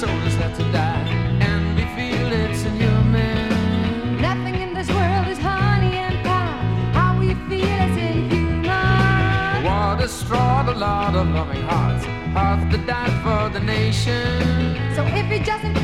soul is left to die. And we feel it's inhuman. Nothing in this world is honey and pie. How we feel is inhuman. War destroyed a lot of loving hearts, hearts that died for the nation. So if you just.